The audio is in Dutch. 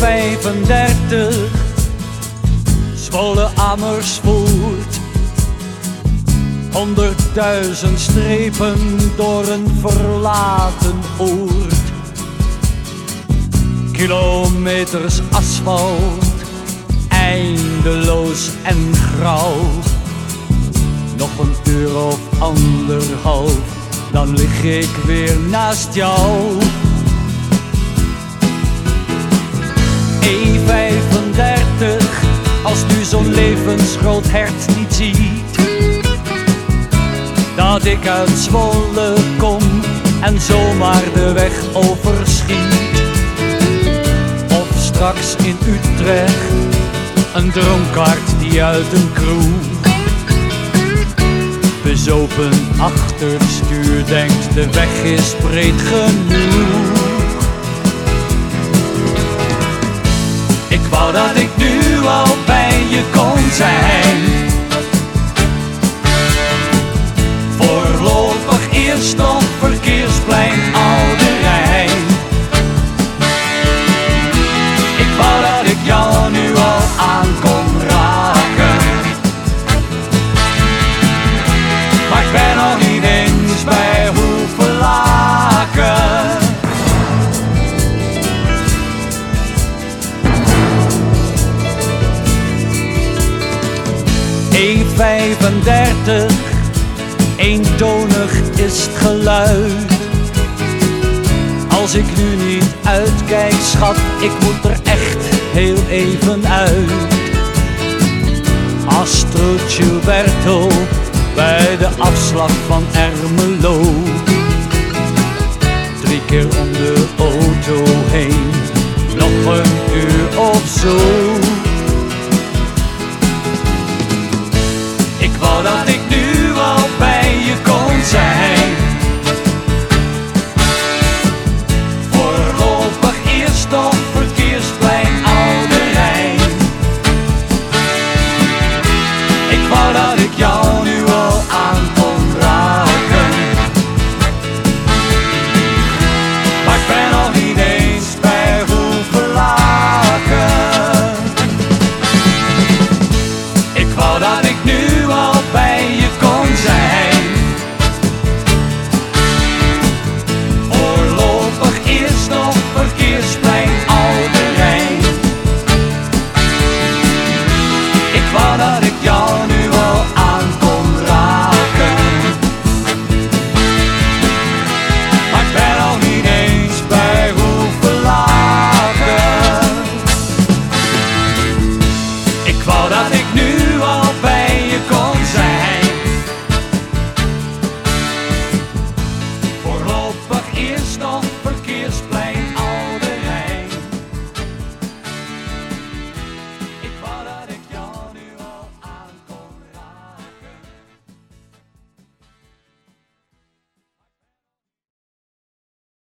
E35, Zwolle Amersfoort. Honderdduizend strepen door een verlaten oord. Kilometers asfalt, eindeloos en grauw. Nog een uur of anderhalf, dan lig ik weer naast jou. Als u zo'n levensgroot hert niet ziet. Dat ik uit Zwolle kom en zomaar de weg overschiet. Of straks in Utrecht, een dronkaard die uit een kroeg. Bezopen achterstuur denkt de weg is breed genoeg. Ik wou dat ik je. Voorlopig eerst verkeersplein E35, eentonig is het geluid. Als ik nu niet uitkijk, schat, ik moet er echt heel even uit. Astro Gilberto bij de afslag van Ermelo. Drie keer om de auto heen, nog een uur of zo.